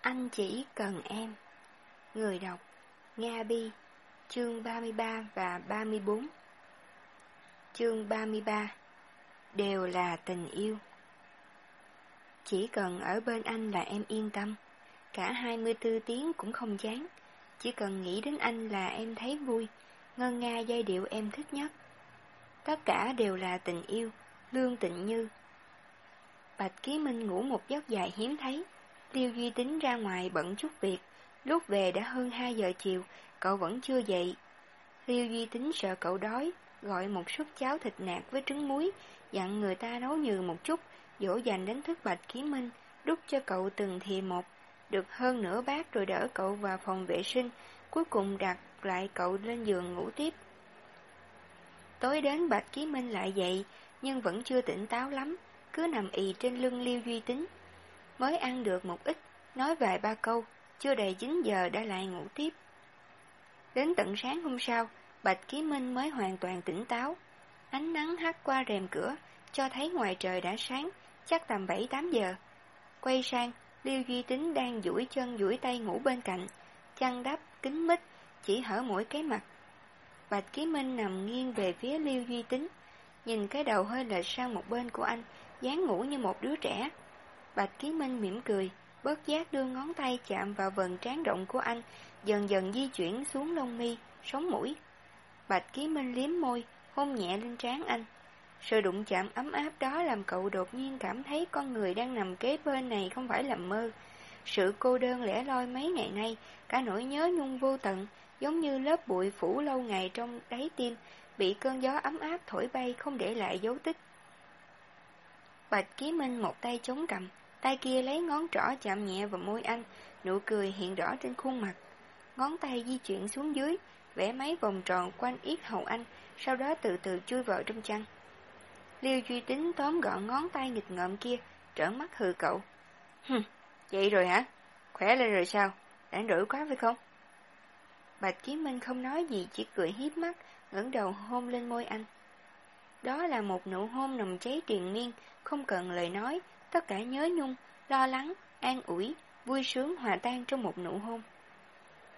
Anh chỉ cần em. Người đọc, Nga Bi, Chương 33 và 34 Chương 33 Đều là tình yêu. Chỉ cần ở bên anh là em yên tâm. Cả 24 tiếng cũng không chán. Chỉ cần nghĩ đến anh là em thấy vui, Ngân nga giai điệu em thích nhất. Tất cả đều là tình yêu, Lương tịnh như. Bạch Ký Minh ngủ một giấc dài hiếm thấy. Liêu Duy Tính ra ngoài bận chút việc. Lúc về đã hơn 2 giờ chiều, Cậu vẫn chưa dậy. Liêu Duy Tính sợ cậu đói, Gọi một suất cháo thịt nạc với trứng muối, Dặn người ta nấu nhừ một chút, Dỗ dành đến thức Bạch Ký Minh Đút cho cậu từng thì một. Được hơn nửa bát rồi đỡ cậu vào phòng vệ sinh, Cuối cùng đặt lại cậu lên giường ngủ tiếp. Tối đến Bạch Ký Minh lại dậy, Nhưng vẫn chưa tỉnh táo lắm, Cứ nằm ì trên lưng Liêu Duy Tính. Mới ăn được một ít Nói vài ba câu Chưa đầy 9 giờ đã lại ngủ tiếp. Đến tận sáng hôm sau Bạch Ký Minh mới hoàn toàn tỉnh táo. Ánh nắng hắt qua rèm cửa Cho thấy ngoài trời đã sáng Chắc tầm 7-8 giờ. Quay sang Liêu Duy Tính đang duỗi chân duỗi tay ngủ bên cạnh Chăn đắp, kính mít Chỉ hở mỗi cái mặt. Bạch Ký Minh nằm nghiêng về phía Liêu Duy Tính Nhìn cái đầu hơi lệch sang một bên của anh dáng ngủ như một đứa trẻ. Bạch Ký Minh mỉm cười Bớt giác đưa ngón tay chạm vào vần trán rộng của anh Dần dần di chuyển xuống lông mi Sống mũi Bạch Ký Minh liếm môi Hôn nhẹ lên trán anh Sự đụng chạm ấm áp đó làm cậu đột nhiên cảm thấy con người đang nằm kế bên này không phải là mơ. Sự cô đơn lẻ loi mấy ngày nay, cả nỗi nhớ nhung vô tận, giống như lớp bụi phủ lâu ngày trong đáy tim, bị cơn gió ấm áp thổi bay không để lại dấu tích. Bạch Ký Minh một tay chống cầm, tay kia lấy ngón trỏ chạm nhẹ vào môi anh, nụ cười hiện rõ trên khuôn mặt. Ngón tay di chuyển xuống dưới, vẽ mấy vòng tròn quanh yết hầu anh, sau đó từ từ chui vào trong chăn. Liêu Duy Tính tóm gọn ngón tay nghịch ngợm kia, trợn mắt hừ cậu. Hừm, vậy rồi hả? Khỏe lên rồi sao? Đã đổi quá phải không? Bạch Chí Minh không nói gì, chỉ cười hiếp mắt, ngẩng đầu hôn lên môi anh. Đó là một nụ hôn nồng cháy triền miên, không cần lời nói, tất cả nhớ nhung, lo lắng, an ủi, vui sướng hòa tan trong một nụ hôn.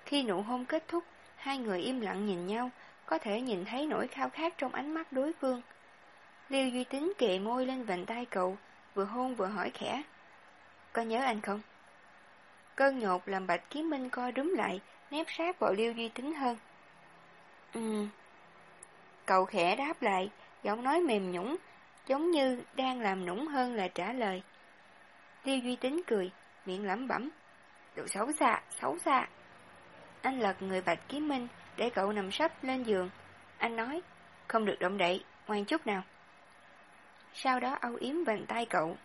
Khi nụ hôn kết thúc, hai người im lặng nhìn nhau, có thể nhìn thấy nỗi khao khát trong ánh mắt đối phương. Liêu Duy Tính kề môi lên vành tay cậu, vừa hôn vừa hỏi khẽ. Có nhớ anh không? Cơn nhột làm Bạch Kiếm Minh co đúng lại, nép sát vào Liêu Duy Tính hơn. Ừm. Cậu khẽ đáp lại, giọng nói mềm nhũng, giống như đang làm nũng hơn là trả lời. Liêu Duy Tính cười, miệng lẩm bẩm. Đồ xấu xa, xấu xa. Anh lật người Bạch Kiếm Minh, để cậu nằm sấp lên giường. Anh nói, không được động đậy, ngoan chút nào. Sau đó âu yếm bàn tay cậu.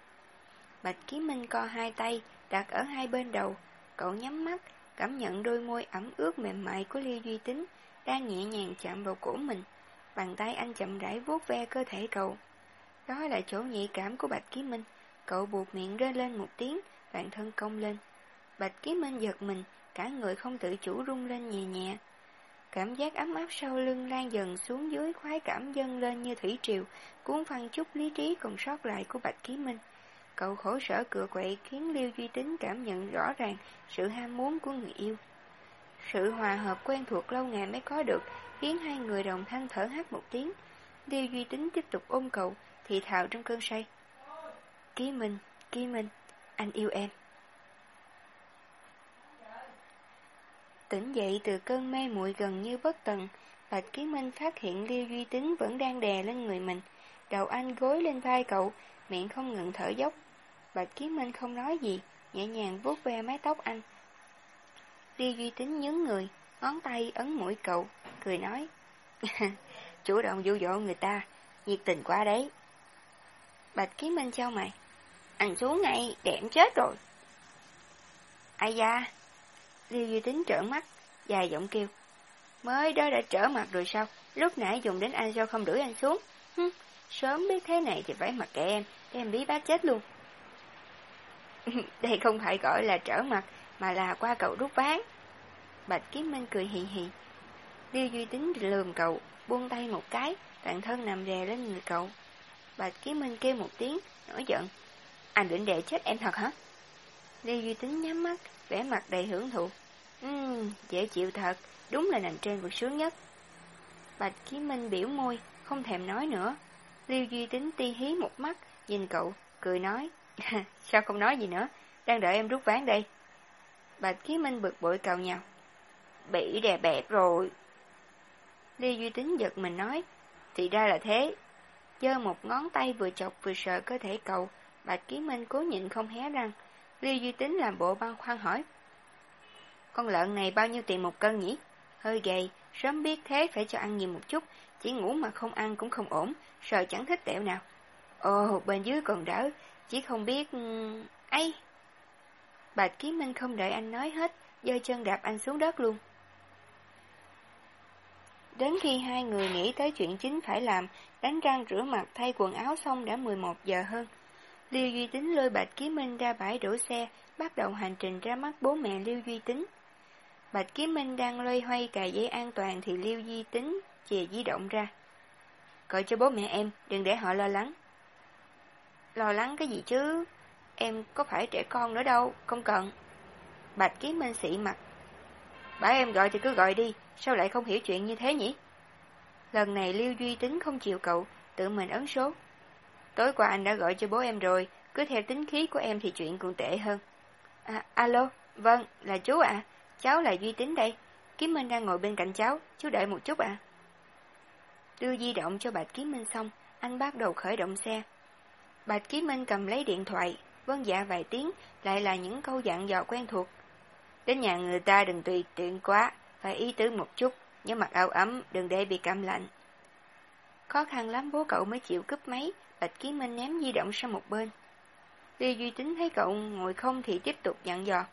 Bạch Kiếm Minh co hai tay, đặt ở hai bên đầu. Cậu nhắm mắt, cảm nhận đôi môi ẩm ướt mềm mại của Liêu Duy Tính, đang nhẹ nhàng chạm vào cổ mình. Bàn tay anh chậm rãi vuốt ve cơ thể cậu. Đó là chỗ nhạy cảm của Bạch Kiếm Minh. Cậu buộc miệng rên lên một tiếng, bạn thân cong lên. Bạch Kiếm Minh giật mình, cả người không tự chủ rung lên nhẹ nhẹ. Cảm giác ấm áp sau lưng lan dần xuống dưới khoái cảm dâng lên như thủy triều, cuốn phăng chút lý trí còn sót lại của Bạch Ký Minh. Cậu khổ sở cửa quậy khiến Liêu Duy Tính cảm nhận rõ ràng sự ham muốn của người yêu. Sự hòa hợp quen thuộc lâu ngày mới có được, khiến hai người đồng thanh thở hát một tiếng. Liêu Duy Tính tiếp tục ôm cậu, thì thào trong cơn say. Ký Minh, Ký Minh, anh yêu em. Tỉnh dậy từ cơn mê muội gần như bất tận, Bạch Ký Minh phát hiện Liêu Duy Tính vẫn đang đè lên người mình. Đầu anh gối lên vai cậu, miệng không ngừng thở dốc. Bạch Ký Minh không nói gì, nhẹ nhàng vuốt ve mái tóc anh. Liêu Duy Tính nhướng người, ngón tay ấn mũi cậu, cười nói. Chủ động dụ dỗ người ta, nhiệt tình quá đấy. Bạch Ký Minh trao mày. Anh xuống ngay, đẹp chết rồi. Ai da, Liêu Duy Tính trở mắt, dài giọng kêu. Mới đó đã trở mặt rồi sao? Lúc nãy dùng đến anh sao không đuổi anh xuống? Hừm, sớm biết thế này thì phải mặc kệ em, để em bí bát chết luôn. Đây không phải gọi là trở mặt, mà là qua cậu rút ván. Bạch Kiếm Minh cười hì hì. Liêu Duy Tính lườm cậu, buông tay một cái, toàn thân nằm đè lên người cậu. Bạch Kiếm Minh kêu một tiếng, nổi giận. À, Anh định để chết em thật hả? Lê Duy Tính nhắm mắt, vẻ mặt đầy hưởng thụ. Ừm, dễ chịu thật, đúng là nằm trên vực sướng nhất. Bạch Ký Minh biểu môi, không thèm nói nữa. Liêu Duy Tính ti hí một mắt, nhìn cậu, cười nói. Sao không nói gì nữa, đang đợi em rút ván đây. Bạch Ký Minh bực bội cào nhau. Bị đè bẹp rồi. Liêu Duy Tính giật mình nói. Thì ra là thế. Giơ một ngón tay vừa chọc vừa sợ cơ thể cậu, Bạch Ký Minh cố nhịn không hé răng. Liêu Duy Tính làm bộ băng khoăn hỏi. Con lợn này bao nhiêu tiền một cân nhỉ? Hơi gầy, sớm biết thế phải cho ăn nhiều một chút, chỉ ngủ mà không ăn cũng không ổn, sợ chẳng thích tẹo nào. Ồ, bên dưới còn đỡ, chỉ không biết... Ừ, ấy. Bạch Ký Minh không đợi anh nói hết, giơ chân đạp anh xuống đất luôn. Đến khi hai người nghĩ tới chuyện chính phải làm, đánh răng rửa mặt thay quần áo xong đã 11 giờ hơn. Liêu Duy Tính lôi Bạch Ký Minh ra bãi đổ xe, bắt đầu hành trình ra mắt bố mẹ Liêu Duy Tính. Bạch Ký Minh đang loay hoay cài dây an toàn thì Liêu Duy Tính chìa di động ra. Gọi cho bố mẹ em, đừng để họ lo lắng. Lo lắng cái gì chứ? Em có phải trẻ con nữa đâu, không cần. Bạch Ký Minh xị mặt. Bảo em gọi thì cứ gọi đi, sao lại không hiểu chuyện như thế nhỉ? Lần này Liêu Duy Tính không chịu cậu, tự mình ấn số. Tối qua anh đã gọi cho bố em rồi, cứ theo tính khí của em thì chuyện còn tệ hơn. À, alo, vâng, là chú ạ, cháu là Duy Tính đây. Kiếm Minh đang ngồi bên cạnh cháu, chú đợi một chút ạ. Đưa di động cho Bạch Kiếm Minh xong, anh bắt đầu khởi động xe. Bạch Kiếm Minh cầm lấy điện thoại, vâng dạ vài tiếng, lại là những câu dặn dò quen thuộc. Đến nhà người ta đừng tùy tiện quá, phải ý tứ một chút, nhớ mặc áo ấm, đừng để bị cảm lạnh. Khó khăn lắm bố cậu mới chịu cướp máy, Bạch Ký Minh ném di động sang một bên. Lê Duy Tính thấy cậu ngồi không thì tiếp tục dặn dò.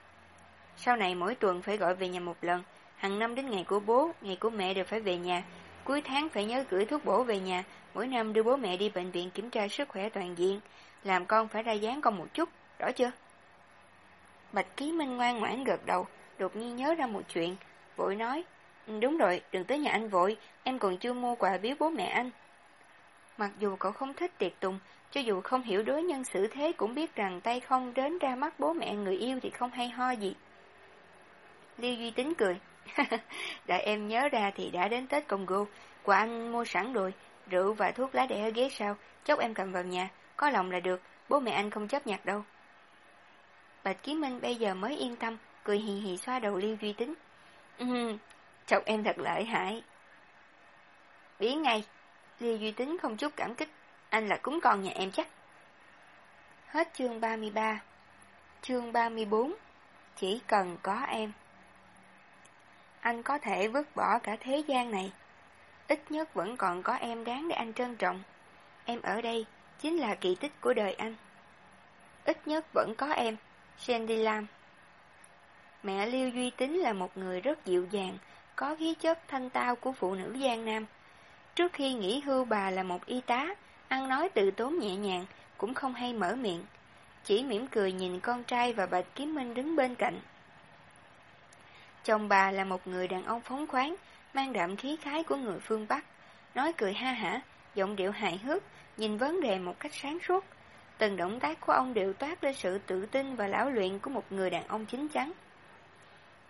Sau này mỗi tuần phải gọi về nhà một lần, hàng năm đến ngày của bố, ngày của mẹ đều phải về nhà. Cuối tháng phải nhớ gửi thuốc bổ về nhà, mỗi năm đưa bố mẹ đi bệnh viện kiểm tra sức khỏe toàn diện, làm con phải ra dáng con một chút, rõ chưa? Bạch Ký Minh ngoan ngoãn gật đầu, đột nhiên nhớ ra một chuyện, vội nói, ừ, đúng rồi, đừng tới nhà anh vội, em còn chưa mua quà biếu bố mẹ anh. Mặc dù cậu không thích tiệc tùng, cho dù không hiểu đối nhân xử thế cũng biết rằng tay không đến ra mắt bố mẹ người yêu thì không hay ho gì. Liêu Duy Tính cười. Đợi em nhớ ra thì đã đến Tết Congo, quà anh mua sẵn rồi, rượu và thuốc lá để ở ghế sau, chốc em cầm vào nhà, có lòng là được, bố mẹ anh không chấp nhặt đâu. Bạch Kiếm Minh bây giờ mới yên tâm, cười hì hì xoa đầu Liêu Duy Tính. Ừm, chồng em thật lợi hại. Biến ngay, Liêu Duy Tính không chút cảm kích, anh là cúng con nhà em chắc. Hết chương 33 Chương 34 Chỉ cần có em. Anh có thể vứt bỏ cả thế gian này. Ít nhất vẫn còn có em đáng để anh trân trọng. Em ở đây chính là kỳ tích của đời anh. Ít nhất vẫn có em. Jen đi làm. Mẹ Liêu Duy Tính là một người rất dịu dàng Có khí chất thanh tao của phụ nữ Giang Nam Trước khi nghỉ hưu bà là một y tá, ăn nói tự tốn nhẹ nhàng, cũng không hay mở miệng. Chỉ mỉm cười nhìn con trai và Bạch Kiếm Minh đứng bên cạnh. Chồng bà là một người đàn ông phóng khoáng, mang đậm khí khái của người phương Bắc. Nói cười ha hả, giọng điệu hài hước, nhìn vấn đề một cách sáng suốt. Từng động tác của ông đều toát lên sự tự tin và lão luyện của một người đàn ông chính chắn.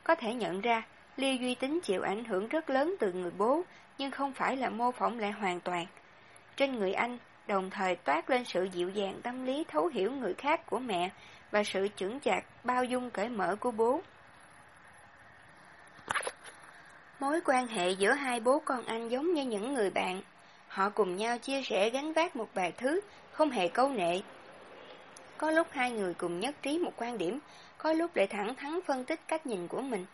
Có thể nhận ra, Liêu Duy Tính chịu ảnh hưởng rất lớn từ người bố, nhưng không phải là mô phỏng lại hoàn toàn. Trên người anh, đồng thời toát lên sự dịu dàng tâm lý thấu hiểu người khác của mẹ và sự trưởng chạc, bao dung cởi mở của bố. Mối quan hệ giữa hai bố con anh giống như những người bạn. Họ cùng nhau chia sẻ gánh vác một vài thứ, không hề câu nệ. Có lúc hai người cùng nhất trí một quan điểm, có lúc lại thẳng thắn phân tích cách nhìn của mình.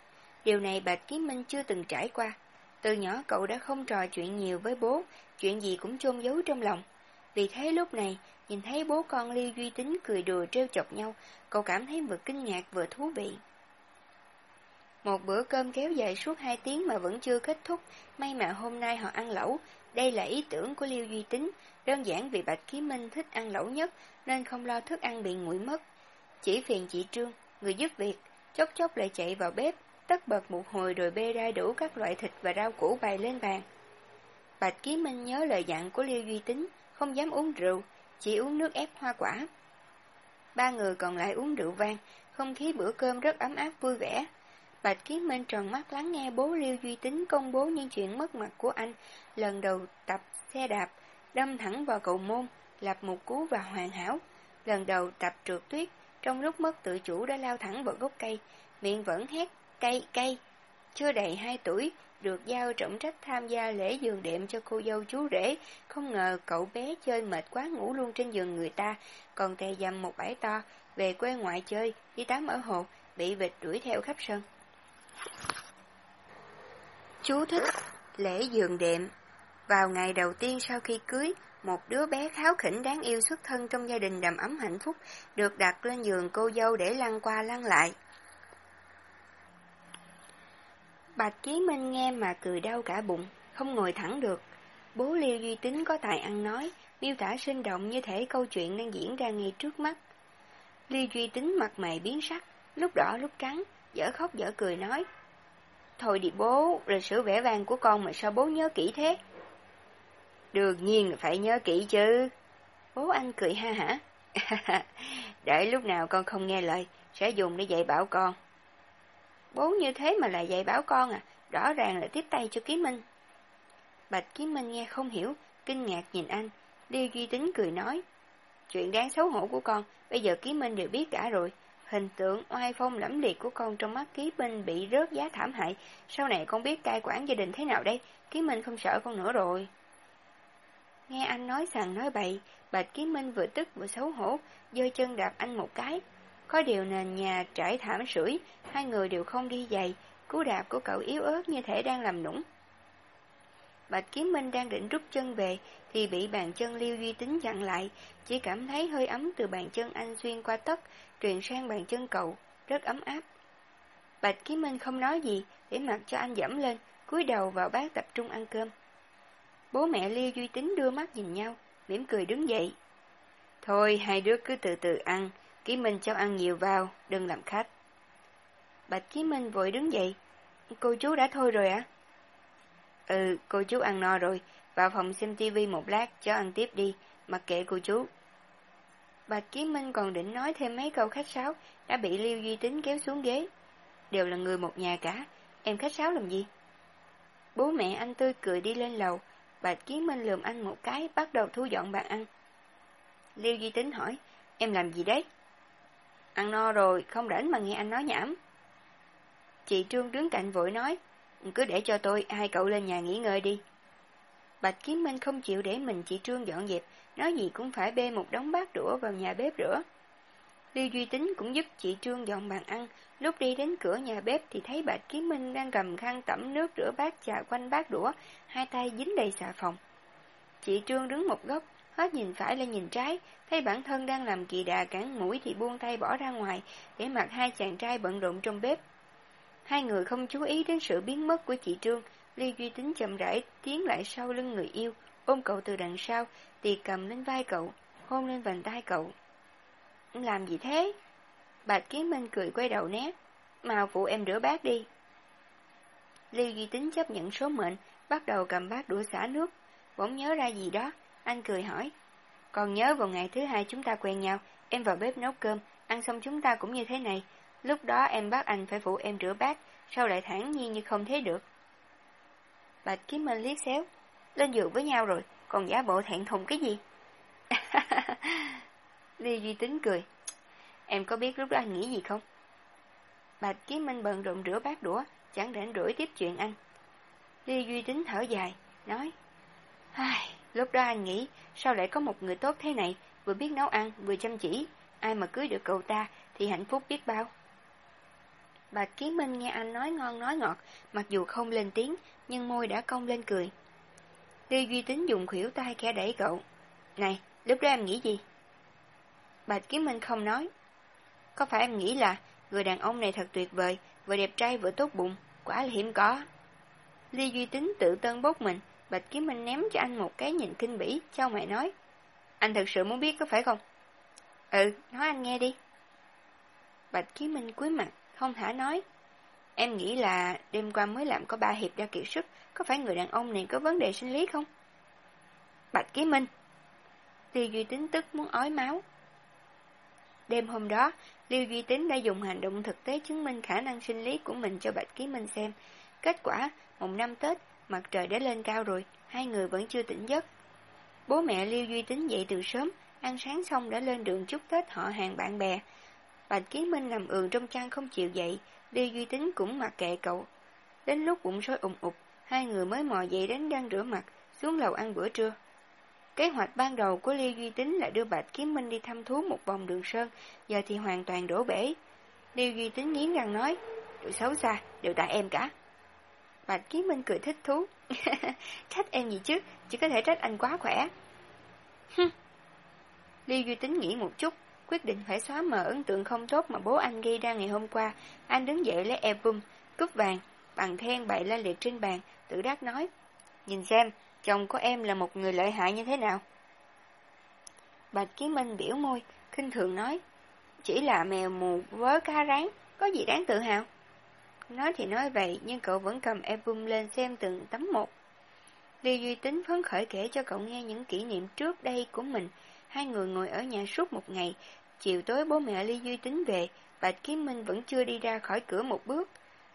Điều này Bạch Kiếm Minh chưa từng trải qua. Từ nhỏ cậu đã không trò chuyện nhiều với bố, chuyện gì cũng chôn giấu trong lòng. Vì thế lúc này, nhìn thấy bố con Liêu Duy Tính cười đùa trêu chọc nhau, cậu cảm thấy vừa kinh ngạc vừa thú vị. Một bữa cơm kéo dài suốt hai tiếng mà vẫn chưa kết thúc, may mà hôm nay họ ăn lẩu. Đây là ý tưởng của Liêu Duy Tính, đơn giản vì Bạch Ký Minh thích ăn lẩu nhất nên không lo thức ăn bị nguội mất. Chỉ phiền chị Trương, người giúp việc, chốc chốc lại chạy vào bếp, tất bật một hồi rồi bê ra đủ các loại thịt và rau củ bày lên bàn. Bạch Ký Minh nhớ lời dặn của Liêu Duy Tính, không dám uống rượu, chỉ uống nước ép hoa quả. ba người còn lại uống rượu vang, không khí bữa cơm rất ấm áp vui vẻ. Bạch Kiến Minh tròn mắt lắng nghe bố Liêu Duy Tính công bố những chuyện mất mặt của anh, lần đầu tập xe đạp, đâm thẳng vào cầu môn, lập một cú và hoàn hảo. Lần đầu tập trượt tuyết, trong lúc mất tự chủ đã lao thẳng vào gốc cây, miệng vẫn hét, cây, cây. Chưa đầy hai tuổi, được giao trọng trách tham gia lễ giường đệm cho cô dâu chú rể, không ngờ cậu bé chơi mệt quá ngủ luôn trên giường người ta, còn tè dầm một bãi to, về quê ngoại chơi, đi tắm ở hồ, bị vịt đuổi theo khắp sân. Chú thích Lễ giường đệm Vào ngày đầu tiên sau khi cưới, một đứa bé kháo khỉnh đáng yêu xuất thân trong gia đình đầm ấm hạnh phúc, được đặt lên giường cô dâu để lăn qua lăn lại. Bạch Chí Minh nghe mà cười đau cả bụng, không ngồi thẳng được. Bố Liêu Duy Tính có tài ăn nói, miêu tả sinh động như thể câu chuyện đang diễn ra ngay trước mắt. Liêu Duy Tính mặt mày biến sắc, lúc đỏ lúc trắng, dở khóc dở cười nói. Thôi đi bố, lịch sử vẽ vang của con mà sao bố nhớ kỹ thế? Đương nhiên là phải nhớ kỹ chứ. Bố anh cười ha hả. Để lúc nào con không nghe lời, sẽ dùng để dạy bảo con. Bố như thế mà lại dạy bảo con à, rõ ràng là tiếp tay cho Kiến Minh. Bạch Kiến Minh nghe không hiểu, kinh ngạc nhìn anh, Liêu Duy Tính cười nói. Chuyện đáng xấu hổ của con, bây giờ Kiến Minh đều biết cả rồi. Hình tượng oai phong lẫm liệt của con trong mắt Ký Minh bị rớt giá thảm hại. Sau này con biết cai quản gia đình thế nào đây? Ký Minh không sợ con nữa rồi. Nghe anh nói rằng nói bậy, Bạch Ký Minh vừa tức vừa xấu hổ, giơ chân đạp anh một cái. Có điều nền nhà trải thảm sưởi, hai người đều không đi giày, cú đạp của cậu yếu ớt như thể đang làm nũng. Bạch Kiếm Minh đang định rút chân về, thì bị bàn chân Liêu Duy Tính chặn lại, chỉ cảm thấy hơi ấm từ bàn chân anh xuyên qua tất, truyền sang bàn chân cậu, rất ấm áp. Bạch Kiếm Minh không nói gì, để mặc cho anh dẫm lên, cúi đầu vào bát tập trung ăn cơm. Bố mẹ Liêu Duy Tính đưa mắt nhìn nhau, mỉm cười đứng dậy. Thôi, hai đứa cứ từ từ ăn, kiếm Minh cho ăn nhiều vào, đừng làm khách. Bạch kiếm Minh vội đứng dậy. Cô chú đã thôi rồi ạ? Ừ, cô chú ăn no rồi. Vào phòng xem tivi một lát, cho ăn tiếp đi, mặc kệ cô chú. Bạch Ký Minh còn định nói thêm mấy câu khách sáo, đã bị Liêu Duy Tính kéo xuống ghế. Đều là người một nhà cả, em khách sáo làm gì? Bố mẹ anh tươi cười đi lên lầu, Bạch Ký Minh lườm anh một cái, bắt đầu thu dọn bàn ăn. Liêu Duy Tính hỏi, em làm gì đấy? Ăn no rồi, không rảnh mà nghe anh nói nhảm. Chị Trương đứng cạnh vội nói, cứ để cho tôi, hai cậu lên nhà nghỉ ngơi đi. Bạch Kiếm Minh không chịu để mình chị Trương dọn dẹp, nói gì cũng phải bê một đống bát đũa vào nhà bếp rửa. Lưu Duy Tính cũng giúp chị Trương dọn bàn ăn, lúc đi đến cửa nhà bếp thì thấy Bạch Kiếm Minh đang cầm khăn tẩm nước rửa bát chà quanh bát đũa, hai tay dính đầy xà phòng. Chị Trương đứng một góc, hết nhìn phải lên nhìn trái, thấy bản thân đang làm kỳ đà cản mũi thì buông tay bỏ ra ngoài, để mặc hai chàng trai bận rộn trong bếp. Hai người không chú ý đến sự biến mất của chị Trương, Ly Duy Tính chậm rãi tiến lại sau lưng người yêu, ôm cậu từ đằng sau, tì cầm lên vai cậu, hôn lên vành tay cậu. Làm gì thế? Bạch Kiến Minh cười quay đầu né, mau phụ em rửa bát đi. Ly Duy Tính chấp nhận số mệnh, bắt đầu cầm bát đũa xả nước, bỗng nhớ ra gì đó, anh cười hỏi. Còn nhớ vào ngày thứ hai chúng ta quen nhau, em vào bếp nấu cơm, ăn xong chúng ta cũng như thế này. Lúc đó em bắt anh phải phụ em rửa bát, sao lại thẳng nhiên như không thấy được. Bạch Kiếm Minh liếc xéo, lên giường với nhau rồi, còn giả bộ thẹn thùng cái gì? lê Duy Tính cười, em có biết lúc đó anh nghĩ gì không? Bạch Kiếm Minh bận rộn rửa bát đũa, chẳng rảnh rủi tiếp chuyện anh. lê Duy Tính thở dài, nói, Ai, lúc đó anh nghĩ, sao lại có một người tốt thế này, vừa biết nấu ăn, vừa chăm chỉ, ai mà cưới được cậu ta thì hạnh phúc biết bao. Bạch Kiến Minh nghe anh nói ngon nói ngọt, mặc dù không lên tiếng, nhưng môi đã cong lên cười. Tiêu Duy Tính dùng khuỷu tay khẽ đẩy cậu. Này, lúc đó em nghĩ gì? Bạch Kiến Minh không nói. Có phải em nghĩ là người đàn ông này thật tuyệt vời, vừa đẹp trai vừa tốt bụng, quả là hiếm có. ly Duy Tính tự tân bốc mình, Bạch Kiếm Minh ném cho anh một cái nhìn kinh bỉ, trao mẹ nói. Anh thật sự muốn biết có phải không? Ừ, nói anh nghe đi. Bạch Kiếm Minh cúi mặt, không thả nói. Em nghĩ là đêm qua mới làm có ba hiệp ra kiệt sức, có phải người đàn ông này có vấn đề sinh lý không? Bạch ký Minh. Tiêu Duy tính tức muốn ói máu. Đêm hôm đó, liêu Duy Tính đã dùng hành động thực tế chứng minh khả năng sinh lý của mình cho Bạch Ký Minh xem. Kết quả, một năm Tết, mặt trời đã lên cao rồi, hai người vẫn chưa tỉnh giấc. Bố mẹ liêu Duy Tính dậy từ sớm, ăn sáng xong đã lên đường chúc Tết họ hàng bạn bè. Bạch Ký Minh nằm ườn trong chăn không chịu dậy, Đi Duy Tính cũng mặc kệ cậu. Đến lúc bụng sôi ủng ục, hai người mới mò dậy đến đang rửa mặt, xuống lầu ăn bữa trưa. Kế hoạch ban đầu của Lê Duy Tính là đưa Bạch Kiếm Minh đi thăm thú một vòng đường sơn, giờ thì hoàn toàn đổ bể. Lê Duy Tính nghiến răng nói, tụi xấu xa, đều tại em cả. Bạch Kiếm Minh cười thích thú, trách em gì chứ, chỉ có thể trách anh quá khỏe. Lê Duy Tính nghĩ một chút, quyết định phải xóa mờ ấn tượng không tốt mà bố anh gây ra ngày hôm qua. Anh đứng dậy lấy album, cúp vàng, bằng khen bậy lên liệt trên bàn, tự đắc nói, nhìn xem, chồng của em là một người lợi hại như thế nào? Bạch kiến Minh biểu môi, khinh thường nói, chỉ là mèo mù vớ cá rán, có gì đáng tự hào? Nói thì nói vậy, nhưng cậu vẫn cầm album lên xem từng tấm một. Lưu Duy Tính phấn khởi kể cho cậu nghe những kỷ niệm trước đây của mình. Hai người ngồi ở nhà suốt một ngày. Chiều tối bố mẹ ly Duy Tính về, Bạch Kiếm Minh vẫn chưa đi ra khỏi cửa một bước.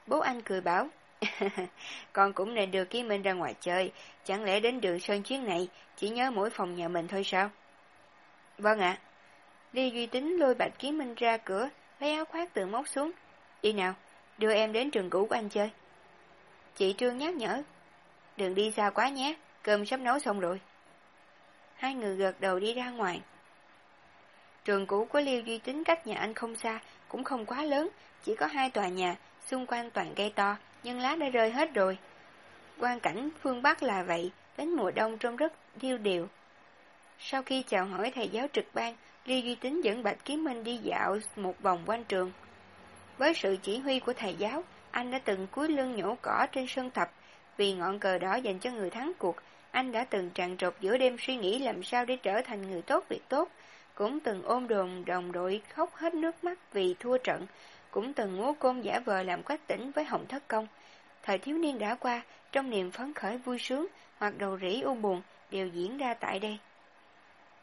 Bố anh cười bảo, con cũng nên đưa Kiếm Minh ra ngoài chơi, chẳng lẽ đến đường sơn chuyến này chỉ nhớ mỗi phòng nhà mình thôi sao? Vâng ạ. ly Duy Tính lôi Bạch Kiếm Minh ra cửa, lấy áo khoác từ móc xuống. Đi nào, đưa em đến trường cũ của anh chơi. Chị Trương nhắc nhở, đừng đi xa quá nhé, cơm sắp nấu xong rồi. Hai người gật đầu đi ra ngoài. Trường cũ của Liêu Duy Tính cách nhà anh không xa, cũng không quá lớn, chỉ có hai tòa nhà, xung quanh toàn cây to, nhưng lá đã rơi hết rồi. Quan cảnh phương Bắc là vậy, đến mùa đông trông rất điêu điều. Sau khi chào hỏi thầy giáo trực ban, Liêu Duy Tính dẫn Bạch Kiếm Minh đi dạo một vòng quanh trường. Với sự chỉ huy của thầy giáo, anh đã từng cúi lưng nhổ cỏ trên sân thập, vì ngọn cờ đỏ dành cho người thắng cuộc, anh đã từng tràn trọc giữa đêm suy nghĩ làm sao để trở thành người tốt việc tốt, cũng từng ôm đồn đồng đội khóc hết nước mắt vì thua trận, cũng từng múa côn giả vờ làm quách tỉnh với Hồng Thất Công. Thời thiếu niên đã qua, trong niềm phấn khởi vui sướng hoặc đầu rỉ u buồn đều diễn ra tại đây.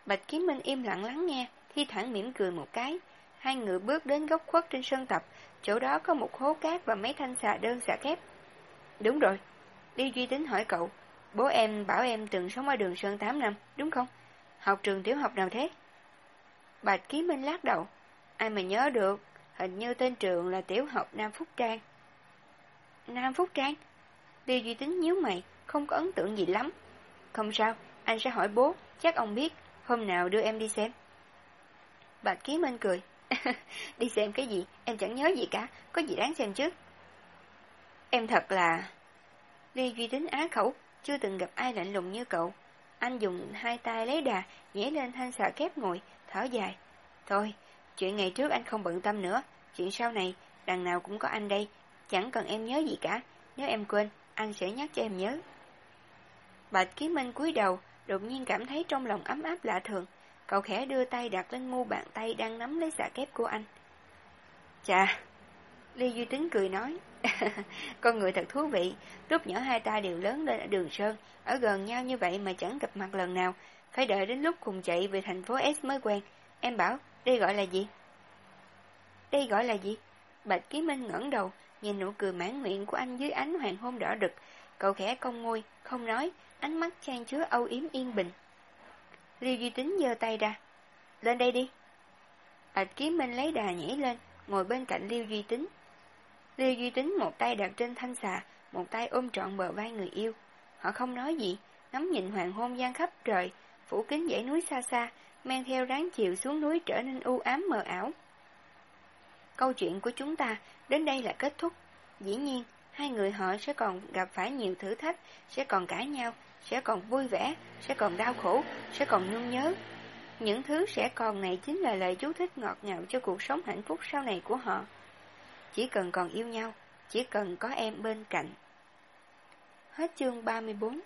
Bạch Kiếm Minh im lặng lắng nghe, thi thoảng mỉm cười một cái. Hai người bước đến góc khuất trên sân tập, chỗ đó có một hố cát và mấy thanh xà đơn xà kép. Đúng rồi, Đi Duy Tính hỏi cậu, bố em bảo em từng sống ở đường Sơn 8 năm, đúng không? Học trường tiểu học nào thế? Bạch Ký Minh lắc đầu, ai mà nhớ được, hình như tên trường là tiểu học Nam Phúc Trang. Nam Phúc Trang? Tiêu Duy Tính nhíu mày, không có ấn tượng gì lắm. Không sao, anh sẽ hỏi bố, chắc ông biết, hôm nào đưa em đi xem. Bạch Ký Minh cười. đi xem cái gì, em chẳng nhớ gì cả, có gì đáng xem chứ. Em thật là... lê Duy Tính á khẩu, chưa từng gặp ai lạnh lùng như cậu. Anh dùng hai tay lấy đà, nhảy lên thanh xà kép ngồi, thở dài. Thôi, chuyện ngày trước anh không bận tâm nữa, chuyện sau này, đằng nào cũng có anh đây, chẳng cần em nhớ gì cả, nếu em quên, anh sẽ nhắc cho em nhớ. Bạch Ký Minh cúi đầu, đột nhiên cảm thấy trong lòng ấm áp lạ thường. Cậu khẽ đưa tay đặt lên mu bàn tay đang nắm lấy xà kép của anh. Chà, Lê Duy Tính cười nói, con người thật thú vị, lúc nhỏ hai ta đều lớn lên ở đường Sơn, ở gần nhau như vậy mà chẳng gặp mặt lần nào, phải đợi đến lúc cùng chạy về thành phố S mới quen. Em bảo, đây gọi là gì? Đây gọi là gì? Bạch Ký Minh ngẩng đầu, nhìn nụ cười mãn nguyện của anh dưới ánh hoàng hôn đỏ rực. Cậu khẽ cong môi, không nói, ánh mắt trang chứa âu yếm yên bình. Liêu Duy Tính giơ tay ra. Lên đây đi. Bạch Ký Minh lấy đà nhảy lên, ngồi bên cạnh Liêu Duy Tính. Liêu Duy Tính một tay đặt trên thanh xà, một tay ôm trọn bờ vai người yêu. Họ không nói gì, ngắm nhìn hoàng hôn gian khắp trời, phủ kính dãy núi xa xa, mang theo ráng chiều xuống núi trở nên u ám mờ ảo. Câu chuyện của chúng ta đến đây là kết thúc. Dĩ nhiên, hai người họ sẽ còn gặp phải nhiều thử thách, sẽ còn cãi nhau, sẽ còn vui vẻ, sẽ còn đau khổ, sẽ còn nhung nhớ. Những thứ sẽ còn này chính là lời chú thích ngọt ngào cho cuộc sống hạnh phúc sau này của họ. Chỉ cần còn yêu nhau, chỉ cần có em bên cạnh. Hết chương 34